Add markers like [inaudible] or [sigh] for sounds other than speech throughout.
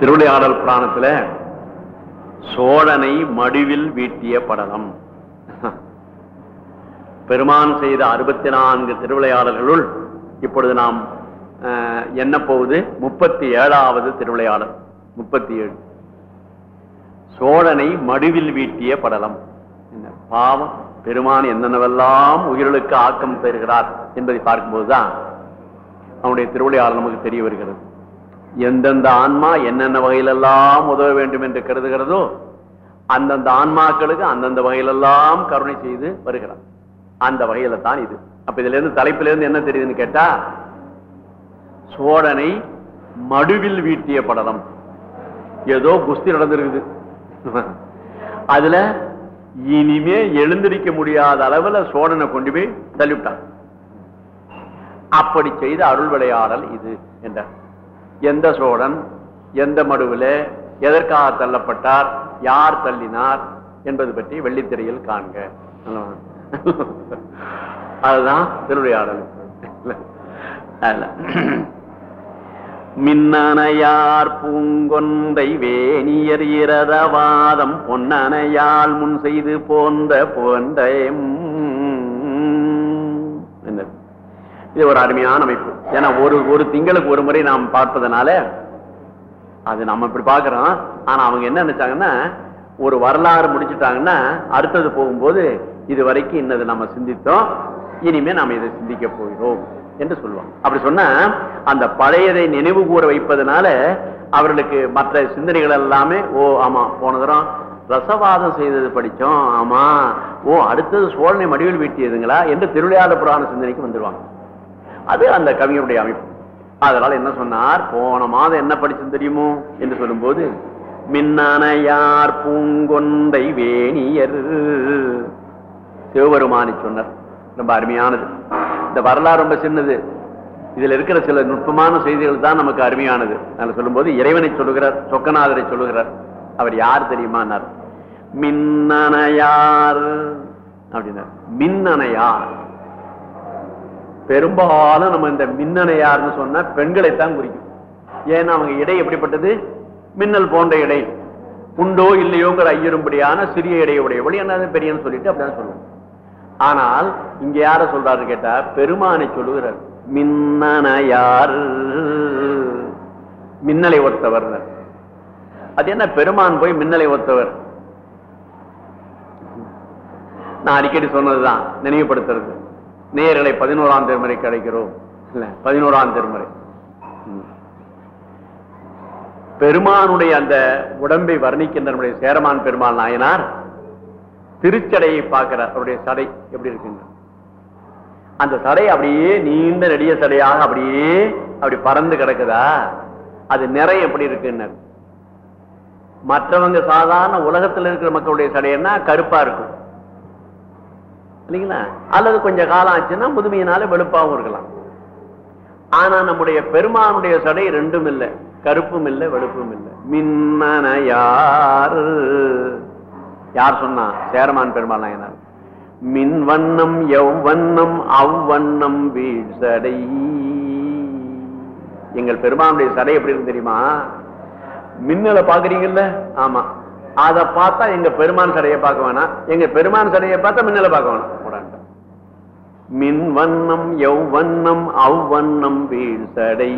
திருவிளையாடல் புராணத்துல சோழனை மடுவில் வீட்டிய படலம். பெருமான் செய்த அறுபத்தி நான்கு திருவிளையாடல்களுள் இப்பொழுது நாம் என்ன போகுது முப்பத்தி ஏழாவது திருவிளையாடல் முப்பத்தி ஏழு சோழனை மடுவில் வீட்டிய படலம். என்ன பாவம் பெருமான் என்னென்னவெல்லாம் உயிர்களுக்கு ஆக்கம் பெறுகிறார் என்பதை பார்க்கும்போதுதான் அவனுடைய திருவிளையாடல் நமக்கு தெரிய வருகிறது. எந்தெந்த ஆன்மா என்னென்ன வகையிலெல்லாம் உதவ வேண்டும் என்று கருதுகிறதோ அந்தந்த ஆன்மாக்களுக்கு அந்தந்த வகையிலெல்லாம் கருணை செய்து வருகிறார். அந்த வகையில தான் இது. அப்ப இதுல இருந்து தலைப்பில இருந்து என்ன தெரியுதுன்னு கேட்டா சோழனை மடுவில் வீட்டிய படலம். ஏதோ குஸ்தி நடந்திருக்குது. அதுல இனிமே எழுந்திருக்க முடியாத அளவுல சோழனை கொண்டு போய் தள்ளிவிட்டான். அப்படி செய்த அருள் விளையாடல் இது என்றார். எந்த சோழன் எந்த மடுவில் எதற்காக தள்ளப்பட்டார் யார் தள்ளினார் என்பது பற்றி வெள்ளித்திரையில் காண்க. அதுதான் திருவிளையாடல் அதுல. மின்னணையார் பூங்கொந்தை வேணியர் இரதவாதம் பொன்னணையால் முன் செய்து போந்த போன்ற என்னது? இது ஒரு அருமையான அமைப்பு. ஏன்னா ஒரு ஒரு திங்களுக்கு ஒரு முறை நாம் பார்ப்பதனால அது நம்ம இப்படி பார்க்குறோம். ஆனா அவங்க என்ன நினைச்சாங்கன்னா ஒரு வரலாறு முடிச்சுட்டாங்கன்னா அடுத்தது போகும்போது இது வரைக்கும் இன்னது நம்ம சிந்தித்தோம். இனிமே நாம் இதை சிந்திக்க போகிறோம் என்று சொல்லுவாங்க. அப்படி சொன்னா அந்த பழையதை நினைவு கூற வைப்பதனால அவர்களுக்கு மற்ற சிந்தனைகள் எல்லாமே ஓ ஆமா போன தரம் ரசவாதம் செய்தது படித்தோம். ஆமா ஓ அடுத்தது சோழனை மடிவில் வீட்டியதுங்களா என்று திருவிளையாட புராண சிந்தனைக்கு வந்துடுவாங்க அது அந்த கவிஞருடைய அமைப்பு. அதனால என்ன சொன்னார்? போன மாதம் என்ன படிச்சது தெரியுமோ? என்று சொல்லும்போது மின்னணையார் பூங்கொண்டை வேணியர். சிவபெருமானி சொன்னார். ரொம்ப அருமையானது. இந்த வரலாறு ரொம்ப சின்னது. இதுல இருக்கிற சில நுட்பமான செய்திகள் தான் நமக்கு அருமையானது. அதில் சொல்லும்போது இறைவனை சொல்லுகிறார் சொக்கநாதரை சொல்லுகிறார். அவர் யார் தெரியுமானார் மின்னணையார். அப்படின்னார். மின்னணையார். பெரும்பாலும் நம்ம இந்த மின்னணையார்னு சொன்னா பெண்களைத்தான் குறிக்கும். ஏன்னா அவங்க இடை எப்படிப்பட்டது? மின்னல் போன்ற இடை உண்டோ இல்லையோங்கிற ஐயரும்படியான சிறிய இடையுடையவள் என்ன பெரியன்னு சொல்லிட்டு அப்படிதான் சொல்லுவோம். ஆனால் இங்க யார சொல்றாரு கேட்டா பெருமானை சொல்லுகிறார். மின்னணையார் மின்னலை ஒத்தவர். அது என்ன? பெருமான் போய் மின்னலை ஒத்தவர். நான் அடிக்கடி சொன்னதுதான் நினைவுபடுத்துறது. நேர்களை பதினோராம் திருமுறைக்கு அழைக்கிறோம் இல்ல. பதினோராம் திருமுறை. பெருமானுடைய அந்த உடம்பை வர்ணிக்கின்ற நம்முடைய சேரமான் பெருமாள் நாயனார் திருச்சடையை பார்க்கிறார். அவருடைய சடை எப்படி இருக்குங்க அந்த சடை அப்படியே நீண்ட நெடிய சடையாக அப்படியே அப்படி பறந்து கிடக்குதா? அது நிறை எப்படி இருக்குன்னு. மற்றவங்க சாதாரண உலகத்தில் இருக்கிற மக்களுடைய சடையன்னா கருப்பா இருக்கும். இல்லைங்களா? அல்லது கொஞ்சம் காலம் ஆச்சுன்னா முதுமையினால வெளுப்பாகவும் இருக்கலாம். ஆனா நம்முடைய பெருமானுடைய சடை ரெண்டும் இல்லை. கருப்பும் இல்லை வெளுப்பும் இல்லை. மின்னன யார் யார் சொன்னா? சேரமான் பெருமாள் நாயனார். மின் வண்ணம் எவ்வண்ணம் அவ்வண்ணம் வீழ்சடை எங்கள் பெருமானுடைய சடை எப்படி இருக்கு தெரியுமா? மின்னலை பாக்குறீங்கல்ல ஆமா. அதை பார்த்தா எங்க பெருமான் சடையை பார்க்க வேணாம். எங்க பெருமான் சடையை பார்த்தா மின்னலை பார்க்க வேணாம். மின் வண்ணம் எவ்வண்ணம் அவ்வண்ணம் வீழ் சடை.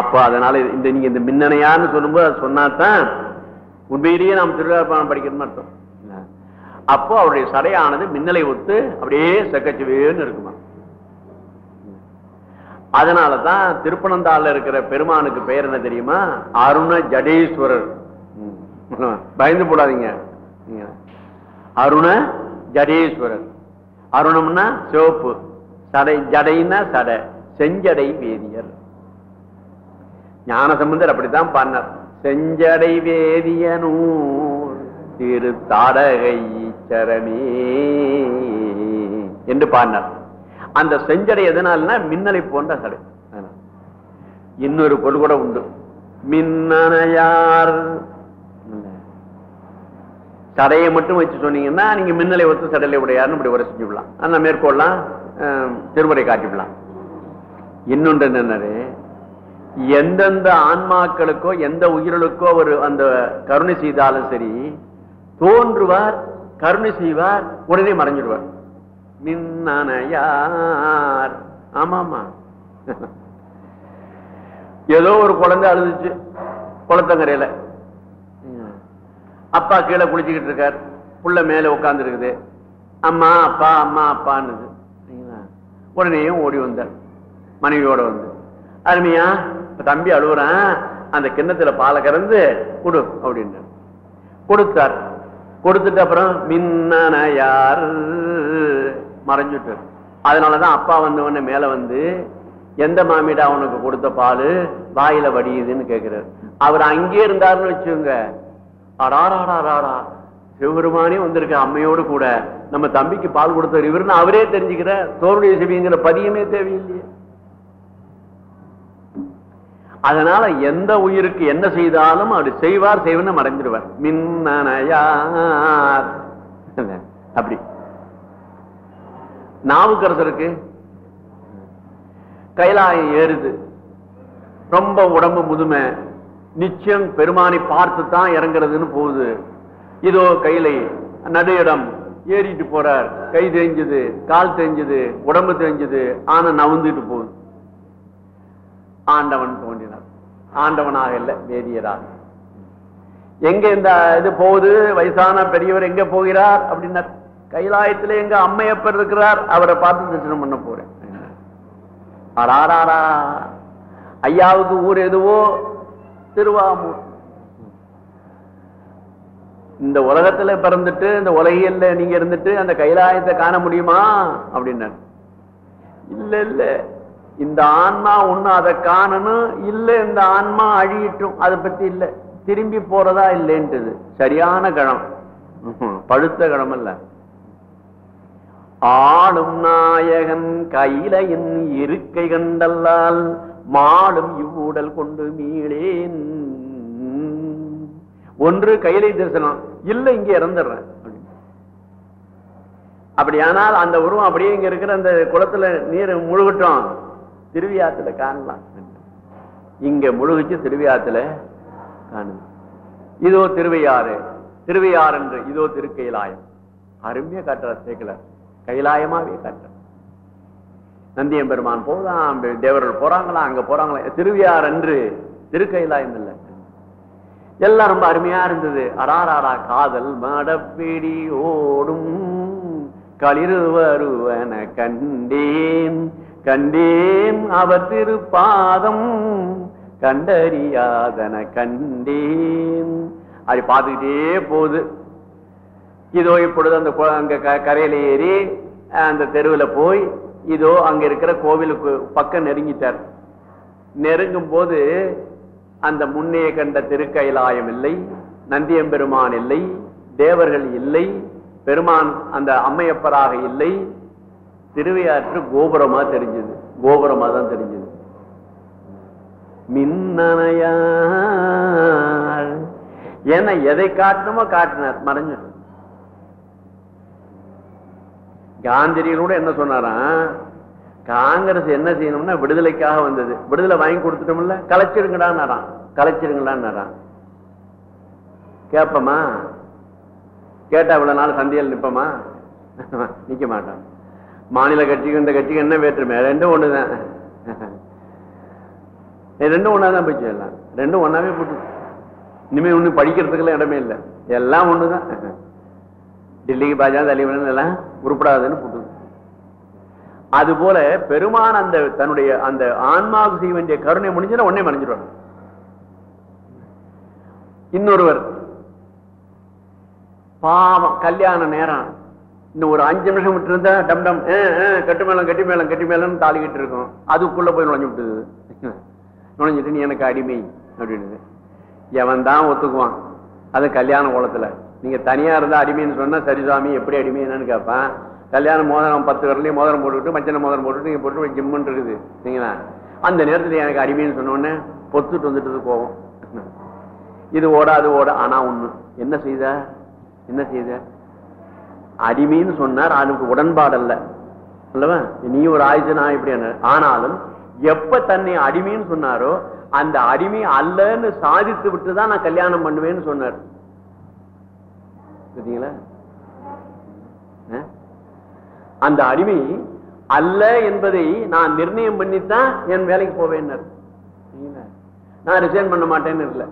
அப்ப அதனால இந்த நீங்க இந்த மின்னணையான்னு சொல்லும்போது அது சொன்னாதான் உண்மையிலேயே நாம் திருவிழாப்பானம் படிக்கணும்னு அர்த்தம். அப்போ அவருடைய சடையானது மின்னலை ஒத்து அப்படியே செக்கச்சுவேன்னு இருக்குமா? அதனாலதான் திருப்பனந்தாள்ல இருக்கிற பெருமானுக்கு பெயர் என்ன தெரியுமா? அருண ஜடேஸ்வரர். பயந்து போடாதீங்க. நீங்க. அருண ஜடேஸ்வரர். அருணம்னா சிவப்பு. சடை ஜடைன்னா சடை. செஞ்சடை வேதியர். ஞானசம்பந்தர் அப்படித்தான் பண்ணார் செஞ்சடை வேதியனூர் திரு தாடகை சரமே என்று பாடினார். அந்த செஞ்சடை எதனால்னா மின்னலை போன்ற சடை. இன்னொரு பொருள் கூட உண்டு. மின்னணையார். சடையை மட்டும் வச்சு சொன்னீங்கன்னா நீங்க மின்னலை ஒத்து சடையில உடையாருன்னு இப்படி உரை செஞ்சுக்கலாம் அந்த மேற்கொள்ளலாம் திருமுறை காட்டி விடலாம். இன்னொன்று என்னன்னாரு எந்தெந்த ஆன்மாக்களுக்கோ எந்த உயிர்களுக்கோ அவர் அந்த கருணை செய்தாலும் சரி தோன்றுவார் கருணை செய்வார் உடனே மறைஞ்சிடுவார். நின்னனையார் ஆமாமா. ஏதோ ஒரு குழந்தை அழுதுச்சு குளத்தங்கரையில. அப்பா கீழே குளிச்சுக்கிட்டு இருக்கார். புள்ள மேல உட்கார்ந்து இருக்குது அம்மா அப்பா அம்மா அப்பான்னுது. சரிங்களா? உடனேயும் ஓடி வந்தார். மனைவியோட வந்து அருமையா தம்பி அழுகுறான் அந்த கிண்ணத்துல பாலை கறந்து கொடு அப்படின்னு கொடுத்தார். கொடுத்துட்டு அப்புறம் மின்னன யார் மறைஞ்சுட்டு. அதனாலதான் அப்பா வந்தவொடனே மேல வந்து எந்த மாமிடா உனக்கு கொடுத்த பால்? வாயில வடியுதுன்னு கேக்குறாரு. அவர் அங்கே இருந்தாருன்னு வச்சுங்க அடாராடாராடா சிவபெருமானே வந்திருக்க அம்மையோடு கூட. நம்ம தம்பிக்கு பால் கொடுத்தவர் இவருன்னு அவரே தெரிஞ்சுக்கிற தோருடைய சிவிங்கிற பதியமே தேவையில்லையே. அதனால எந்த உயிருக்கு என்ன செய்தாலும் அவர் செய்வார் செய்வன்னு மறைஞ்சிருவார். மின்னனையார் [laughs] அப்படி. நாவுக்கரசருக்கு கைலாயம் ஏறுது. ரொம்ப உடம்பு முதுமை. நிச்சயம் பெருமானை பார்த்து தான் இறங்குறதுன்னு போகுது. இதோ கையில நடு இடம் ஏறிட்டு போறார். கை தெரிஞ்சது கால் தெரிஞ்சது உடம்பு தெரிஞ்சது ஆனா நவுந்துட்டு போகுது. ஆண்டவன் தோன்றினார். ஆண்டவனாக இல்ல வேதியராக. எங்க இந்த இது போகுது? வயசான பெரியவர் எங்க போகிறார்? அப்படின்னார். கைலாயத்துல எங்க அம்மையப்பர் இருக்கிறார் அவரை பார்த்து தரிசனம் பண்ண போறேன். அடாராடா ஐயாவுக்கு ஊர் எதுவோ? திருவாமூர். இந்த உலகத்துல பிறந்துட்டு இந்த உலகியல்ல நீங்க இருந்துட்டு அந்த கைலாயத்தை காண முடியுமா? அப்படின்னார். இல்ல இல்ல. இந்த ஆன்மா ஒண்ணு அதை காணணும். இல்ல இந்த ஆன்மா அழியிட்டும். அதை பத்தி இல்ல. திரும்பி போறதா இல்லைன்றது. சரியான கணம். பழுத்த கணம் இல்லை ஆளும் நாயகன் கையிலையின் இருக்கை கண்டல்லால் மாடும் இவ்வூடல் கொண்டு மீளேன். ஒன்று கையிலை தரிசனம் இல்ல இங்க இறந்துடுறேன். அப்படியானால் அந்த உருவம் அப்படியே இங்க இருக்கிற அந்த குளத்துல நீர் முழுகட்டும். திருவியாத்துல காணலாம். இங்க முழுகுச்சு திருவியாத்துல காணலாம். இதோ திருவையாறு திருவையாறு என்று இதோ திருக்கையிலாயம். அருமையா காட்டுற சேர்க்கல கைலாயமாவே நந்தியம் நந்தியம்பெருமான் போதான் தேவர்கள் போறாங்களா? அங்க போறாங்களா? திருவியார் என்று திருக்கைலாயம் இல்லை. எல்லாம் ரொம்ப அருமையா இருந்தது. அராராரா காதல் மடப்பிடி ஓடும். களிறு வருவன கண்டேன். கண்டேன் அவர் திருப்பாதம். கண்டறியாதன கண்டேன். அது பார்த்துக்கிட்டே போகுது. இதோ இப்பொழுது அந்த கொ- அங்க க- கரையில ஏறி அந்த தெருவில் போய் இதோ அங்க இருக்கிற கோவிலுக்கு பக்கம் நெருங்கிட்டார். நெருங்கும் போது அந்த முன்னே கண்ட திருக்கைலாயம் இல்லை நந்தியம்பெருமான் இல்லை தேவர்கள் இல்லை பெருமான் அந்த அம்மையப்பராக இல்லை. திருவையாற்று கோபுரமா தெரிஞ்சது. கோபுரமா தான் தெரிஞ்சது. மின்னணையா ஏன்னா எதை காட்டணுமோ காட்டினார். மறைஞ்சிடும் காந்திரியனோட என்ன சொன்னாராம்? காங்கிரஸ் என்ன செய்யணும்னா விடுதலைக்காக வந்தது. விடுதலை வாங்கி கொடுத்துட்டோம்ல கலைச்சிருங்கடான்னாராம் கலைச்சிருங்கடான்னாராம் கேப்பமா கேட்டா இவ்வளவு நாள் சந்தையில் நிப்பமா? நிக்க மாட்டான். மாநில கட்சிக்கு இந்த கட்சிக்கு என்ன வேற்றுமை? ரெண்டும் ஒண்ணுதான். ரெண்டும் ரெண்டும் தான் போச்சு எல்லாம். ரெண்டும் ஒன்னாவே போட்டு இனிமே ஒண்ணு படிக்கிறதுக்கெல்லாம் இடமே இல்லை. எல்லாம் ஒண்ணுதான். டெல்லிக்கு பாஜா தலைவன் எல்லாம் உருப்படாதுன்னு போட்டு அது போல பெருமான் அந்த தன்னுடைய அந்த ஆன்மாவுக்கு செய்ய வேண்டிய கருணை முடிஞ்சுன்னா உடனே மறைஞ்சிடுவாங்க இன்னொருவர் பாவம் கல்யாண நேரம். இன்னும் ஒரு அஞ்சு நிமிஷம் விட்டு இருந்தா டம் டம் அஹ், கட்டு மேளம் கட்டி மேளம் கட்டி மேளம் தாளிக்கிட்டு இருக்கும் அதுக்குள்ள போய் நுழைஞ்சு விட்டுது. [laughs] நுழைஞ்சிட்டு நீ எனக்கு அடிமை அப்படின்னு. எவன் தான் ஒத்துக்குவான். அது கல்யாண கோலத்துல. நீங்க தனியா இருந்தா அடிமைன்னு சொன்னா சரி சுவாமி எப்படி அடிமை என்னன்னு கேட்பான் கல்யாணம் மோதிரம் பத்து வரலையும் மோதிரம் போட்டுக்கிட்டு மச்சனை மோதிரம் போட்டுட்டு நீங்க போட்டு ஜிம்முன்னு இருக்குது. சரிங்களா? அந்த நேரத்துல எனக்கு அடிமைன்னு சொன்ன உடனே பொத்துட்டு வந்துட்டு போவோம் இது ஓட அது ஓட ஆனா ஒண்ணு. என்ன செய்த? என்ன செய்த? அடிமைன்னு சொன்னார் அதுக்கு உடன்பாடு அல்ல அல்லவா? நீ ஒரு ஆயுசு நான் இப்படி ஆனாலும் எப்ப தன்னை அடிமைன்னு சொன்னாரோ அந்த அடிமை அல்லன்னு சாதித்து விட்டு தான் நான் கல்யாணம் பண்ணுவேன்னு சொன்னார். அந்த அடிமை அல்ல என்பதை நான் நிர்ணயம் பண்ணித்தான் என் வேலைக்கு போவேன் நான் ரிசைன் பண்ண மாட்டேன்னு இல்லை.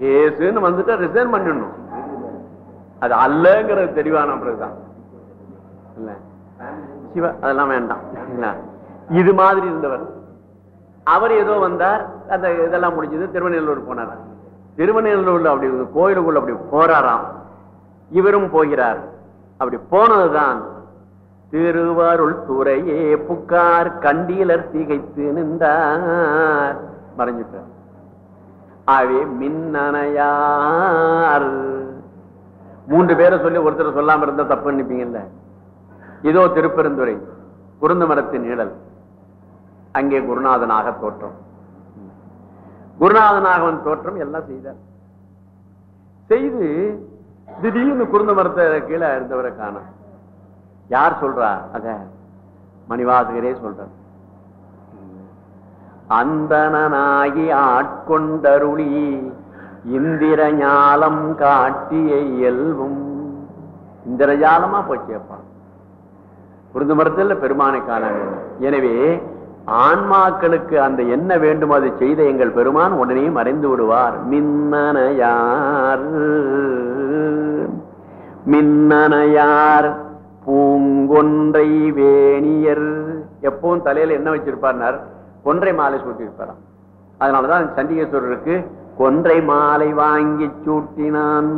கேஸ்ன்னு வந்துட்டா ரிசைன் பண்ணிடணும். அது அல்லங்கிறது தெளிவான பிறகுதான் இல்ல. சிவா அதெல்லாம் வேண்டாம். இது மாதிரி இருந்தவர். அவர் ஏதோ வந்தார். அந்த இதெல்லாம் முடிஞ்சது. திருவண்ணூர் போனார். திருவண்ணூர்ல அப்படி கோயிலுக்குள்ள அப்படி போறாராம். இவரும் போகிறார். அப்படி போனதுதான் திருவாருள் துறையே புக்கார் கண்டீலர் திகைத்து நின்றார். மறைஞ்சிட்டார். ஆவே மின்னணையார். மூன்று பேரை சொல்லி ஒருத்தர் சொல்லாம இருந்தா தப்பு நினைப்பீங்கல்ல? இதோ திருப்பெருந்துறை குருந்த மரத்தின் நிழல். அங்கே குருநாதனாக தோற்றம். குருநாதனாகவன் தோற்றம் எல்லாம் செய்தார். செய்து திடீர்னு குருந்த மரத்தை கீழே இருந்தவரை காணோம். யார் சொல்றா? அத மணிவாசகரே சொல்றார். அந்தனாகி ஆட்கொண்டருளி இந்திர ஞாலம் காட்டிய இயல்பும். இந்திரஜாலமா போச்சு அப்பா. குருந்த மரத்தில் பெருமானை காண எனவே ஆன்மாக்களுக்கு அந்த என்ன வேண்டும் அதை செய்த எங்கள் பெருமான் உடனே மறைந்து விடுவார். மின்னனையார் மின்னனையார் பூங்கொன்றை வேணியர். எப்பவும் தலையில என்ன வச்சிருப்பார்னார்? கொன்றை மாலை சூட்டியிருப்பாராம். அதனாலதான் சண்டிகேஸ்வரருக்கு கொன்றை மாலை வாங்கி சூட்டினான்.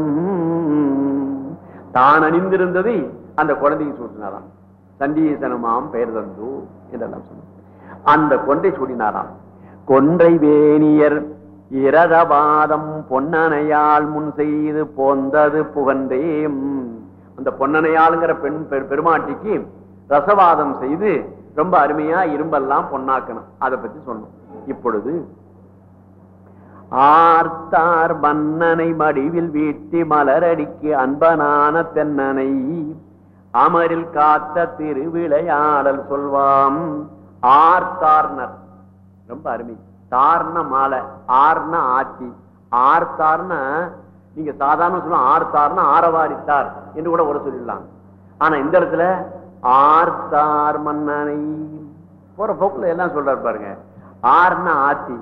தான் அணிந்திருந்ததை அந்த குழந்தைக்கு சூட்டினாராம். சண்டீசனமாம் பெயர் தந்து என்றெல்லாம் சொன்னார். அந்த கொன்றை சூடினாராம். கொன்றை வேணியர் இரதவாதம் பொன்னனையால் முன் செய்து போந்தது புகன்றேம். அந்த பொன்னணையாளுங்கிற பெண் பெரு- பெருமாட்டிக்கு ரசவாதம் செய்து ரொம்ப அருமையா இரும்பெல்லாம் பொன்னாக்கணும். அதை பத்தி சொன்னோம். இப்பொழுது ஆர்த்தார் மன்னனை மடிவில் வீட்டி மலரடிக்கு அன்பனான தென்னனை அமரில் காத்த திருவிளையாடல் சொல்வாம். ஆர்த்தார்னர் ரொம்ப அருமை. தார்ன மாலை ஆர்ன ஆத்தி தார்ன நீங்க சாதாரண சொல்ல ஆர் தார்ன ஆரவாரித்தார் என்று கூட கூட சொல்லிடலாம். ஆனா இந்த இடத்துல ஆர்த்தார் மன்னனை. போற போக்குல எல்லாம் சொல்றாரு பாருங்க. ஆர்ன ஆத்தி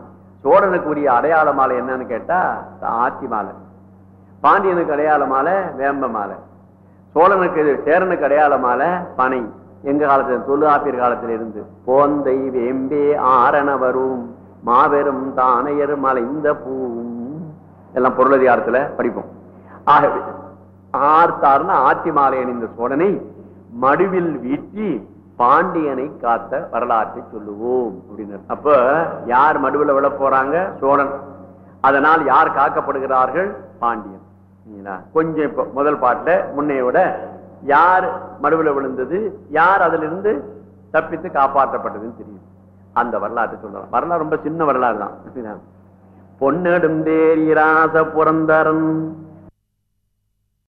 சோழனுக்கு உரிய அடையாள மாலை என்னன்னு கேட்டா ஆத்தி மாலை. பாண்டியனுக்கு அடையாள மாலை வேம்ப மாலை. சோழனுக்கு சேரனுக்கு அடையாள மாலை பனை. எங்க காலத்துல தொல்காப்பியர் காலத்துல இருந்து போந்தை வேம்பே ஆரண வரும் மாபெரும் தானையர் மலைந்த பூவும். எல்லாம் பொருளதிகாரத்துல படிப்போம். ஆகவே ஆர்த்தார்னா ஆத்தி மாலை அணிந்த சோழனை மடுவில் வீட்டி பாண்டியனை காத்த வரலாற்றை சொல்லுவோம் அப்படின்னார். அப்ப யார் மடுவில் விழ போறாங்க? சோழன். அதனால் யார் காக்கப்படுகிறார்கள்? பாண்டியன். கொஞ்சம் இப்போ முதல் பாட்டுல முன்னையோட யார் மடுவில் விழுந்தது யார் அதிலிருந்து தப்பித்து காப்பாற்றப்பட்டதுன்னு தெரியும். அந்த வரலாற்று சொல்லலாம். வரலாறு ரொம்ப சின்ன வரலாறு தான். பொன்னெடும் தேரிராச புரந்தரன்